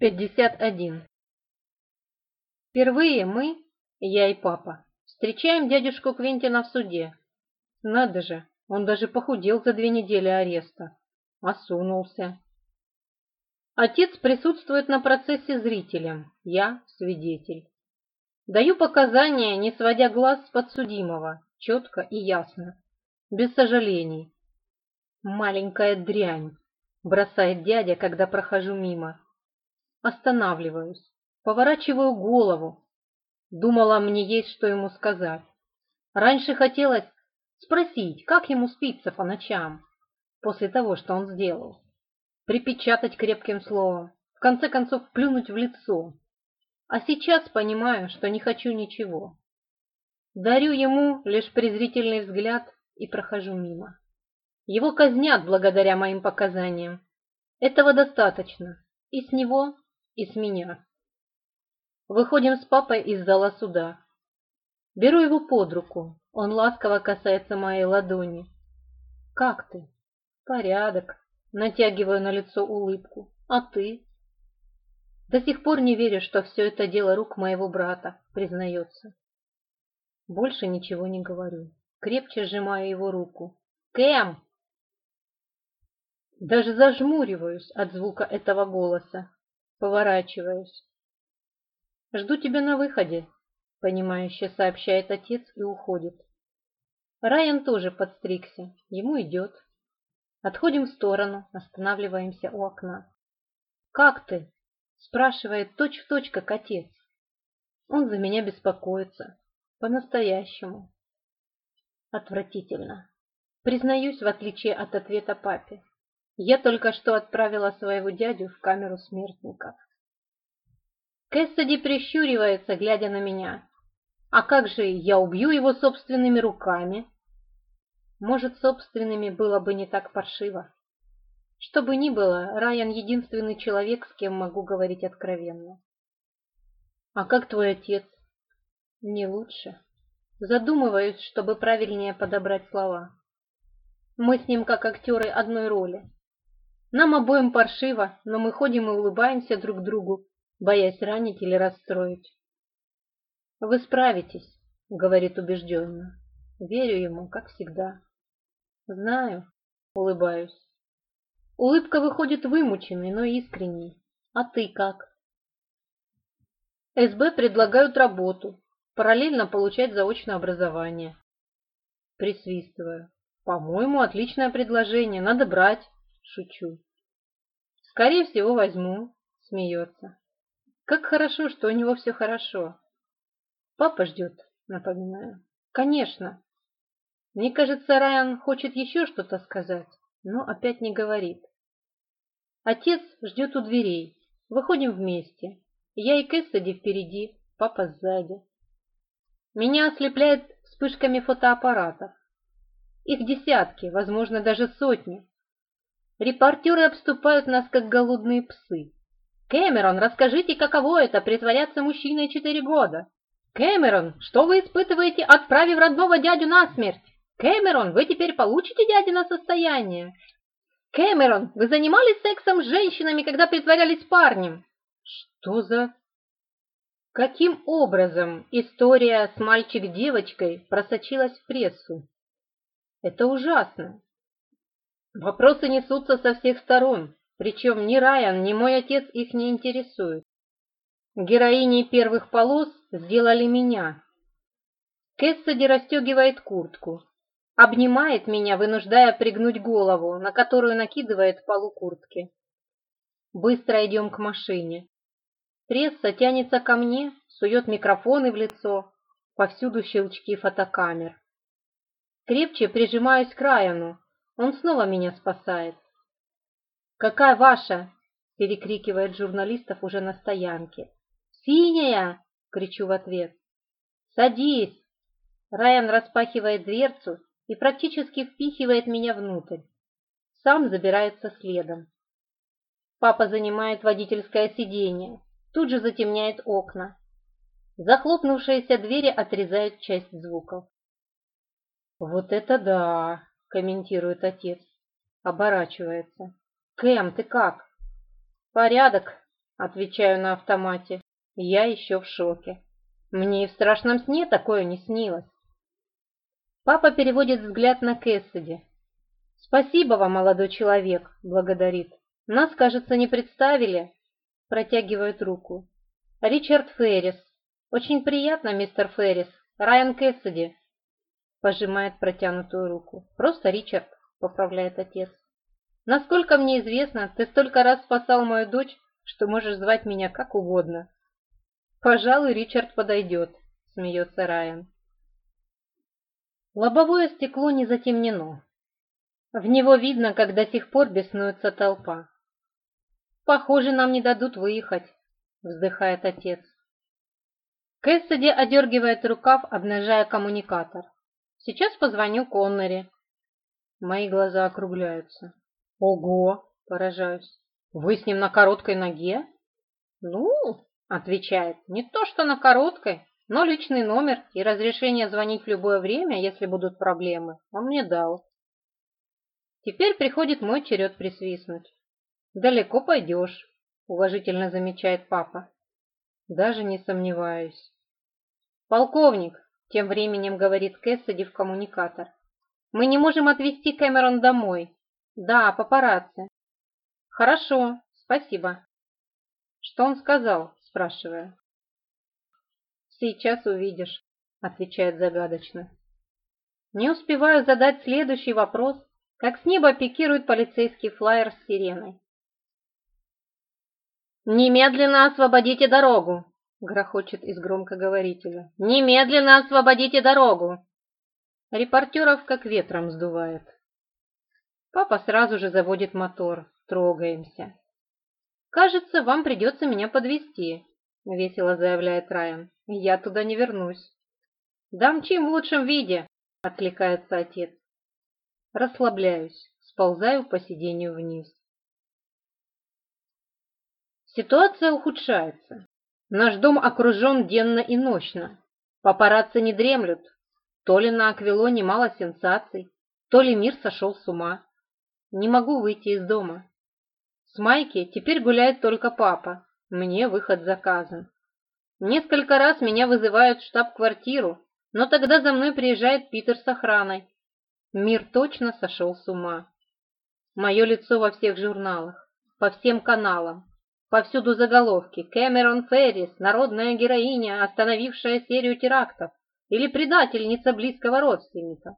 51. Впервые мы, я и папа, встречаем дядюшку Квинтина в суде. Надо же, он даже похудел за две недели ареста. Осунулся. Отец присутствует на процессе зрителем, я свидетель. Даю показания, не сводя глаз с подсудимого, четко и ясно, без сожалений. «Маленькая дрянь», — бросает дядя, когда прохожу мимо. Останавливаюсь, поворачиваю голову. Думала, мне есть что ему сказать. Раньше хотелось спросить, как ему спится по ночам, после того, что он сделал. Припечатать крепким словом, в конце концов плюнуть в лицо. А сейчас понимаю, что не хочу ничего. Дарю ему лишь презрительный взгляд и прохожу мимо. Его казнят благодаря моим показаниям. Этого достаточно, и с него и с меня. Выходим с папой из зала суда. Беру его под руку. Он ласково касается моей ладони. «Как ты?» «Порядок». Натягиваю на лицо улыбку. «А ты?» «До сих пор не верю, что все это дело рук моего брата», признается. Больше ничего не говорю. Крепче сжимаю его руку. «Кэм!» Даже зажмуриваюсь от звука этого голоса. Поворачиваюсь. «Жду тебя на выходе», — понимающе сообщает отец и уходит. Райан тоже подстригся, ему идет. Отходим в сторону, останавливаемся у окна. «Как ты?» — спрашивает точь-в-точь, точь, как отец. Он за меня беспокоится. По-настоящему. Отвратительно. Признаюсь, в отличие от ответа папе. Я только что отправила своего дядю в камеру смертников. Кэссиди прищуривается, глядя на меня. А как же я убью его собственными руками? Может, собственными было бы не так паршиво. Что бы ни было, Райан единственный человек, с кем могу говорить откровенно. А как твой отец? Не лучше. Задумываюсь, чтобы правильнее подобрать слова. Мы с ним как актеры одной роли. Нам обоим паршиво, но мы ходим и улыбаемся друг другу, боясь ранить или расстроить. «Вы справитесь», — говорит убежденно. Верю ему, как всегда. «Знаю», — улыбаюсь. Улыбка выходит вымученной, но искренней. «А ты как?» СБ предлагают работу, параллельно получать заочное образование. Присвистываю. По-моему, отличное предложение, надо брать. Шучу. Скорее всего, возьму. Смеется. Как хорошо, что у него все хорошо. Папа ждет, напоминаю. Конечно. Мне кажется, Райан хочет еще что-то сказать, но опять не говорит. Отец ждет у дверей. Выходим вместе. Я и Кэссиди впереди, папа сзади. Меня ослепляет вспышками фотоаппаратов. Их десятки, возможно, даже сотни. Репортеры обступают нас, как голодные псы. «Кэмерон, расскажите, каково это — притворяться мужчиной четыре года?» «Кэмерон, что вы испытываете, отправив родного дядю на смерть? Кэмерон, вы теперь получите дядя на состояние? Кэмерон, вы занимались сексом с женщинами, когда притворялись парнем?» «Что за...» Каким образом история с мальчик-девочкой просочилась в прессу? Это ужасно. Вопросы несутся со всех сторон, причем ни Райан, ни мой отец их не интересуют. Героиней первых полос сделали меня. Кэссиди расстегивает куртку, обнимает меня, вынуждая пригнуть голову, на которую накидывает полу куртки. Быстро идем к машине. Пресса тянется ко мне, сует микрофоны в лицо, повсюду щелчки фотокамер. Крепче прижимаюсь к Райану, он снова меня спасает. «Какая ваша?» – перекрикивает журналистов уже на стоянке. «Синяя!» – кричу в ответ. «Садись!» Райан распахивает дверцу и практически впихивает меня внутрь. Сам забирается следом. Папа занимает водительское сиденье, тут же затемняет окна. Захлопнувшиеся двери отрезают часть звуков. «Вот это да!» — комментирует отец. Оборачивается. «Кэм, ты как?» «Порядок», — отвечаю на автомате. Я еще в шоке. Мне и в страшном сне такое не снилось. Папа переводит взгляд на Кэссиди. «Спасибо вам, молодой человек», — благодарит. «Нас, кажется, не представили», — протягивает руку. «Ричард Феррис. Очень приятно, мистер Феррис. Райан Кэссиди, пожимает протянутую руку. «Просто Ричард», — поправляет отец. «Насколько мне известно, ты столько раз спасал мою дочь, что можешь звать меня как угодно». «Пожалуй, Ричард подойдет», — смеется Райан. Лобовое стекло не затемнено. В него видно, как до сих пор беснуется толпа. «Похоже, нам не дадут выехать», — вздыхает отец. Кэссиди одергивает рукав, обнажая коммуникатор. Сейчас позвоню Коннери. Мои глаза округляются. Ого, поражаюсь. Вы с ним на короткой ноге? Ну, отвечает, не то что на короткой, но личный номер и разрешение звонить в любое время, если будут проблемы, он мне дал. Теперь приходит мой черед присвистнуть. «Далеко пойдешь», — уважительно замечает папа. Даже не сомневаюсь. «Полковник, тем временем говорит Кэссиди в коммуникатор. Мы не можем отвезти Кэмерон домой. Да, папарацци. Хорошо, спасибо. Что он сказал? Спрашиваю. Сейчас увидишь, отвечает загадочно. Не успеваю задать следующий вопрос, как с неба пикирует полицейский флайер с сиреной. «Немедленно освободите дорогу!» грохочет из громкоговорителя. «Немедленно освободите дорогу!» Репортеров как ветром сдувает. Папа сразу же заводит мотор. Трогаемся. «Кажется, вам придется меня подвести, весело заявляет Райан. «Я туда не вернусь». «Дамчим в лучшем виде!» — откликается отец. Расслабляюсь, сползаю по сиденью вниз. Ситуация ухудшается. Наш дом окружен денно и ночно. Папарацци не дремлют. То ли на Аквилоне мало сенсаций, то ли мир сошел с ума. Не могу выйти из дома. С Майки теперь гуляет только папа. Мне выход заказан. Несколько раз меня вызывают в штаб-квартиру, но тогда за мной приезжает Питер с охраной. Мир точно сошел с ума. Мое лицо во всех журналах, по всем каналам. Повсюду заголовки «Кэмерон Феррис, народная героиня, остановившая серию терактов» или «Предательница близкого родственника».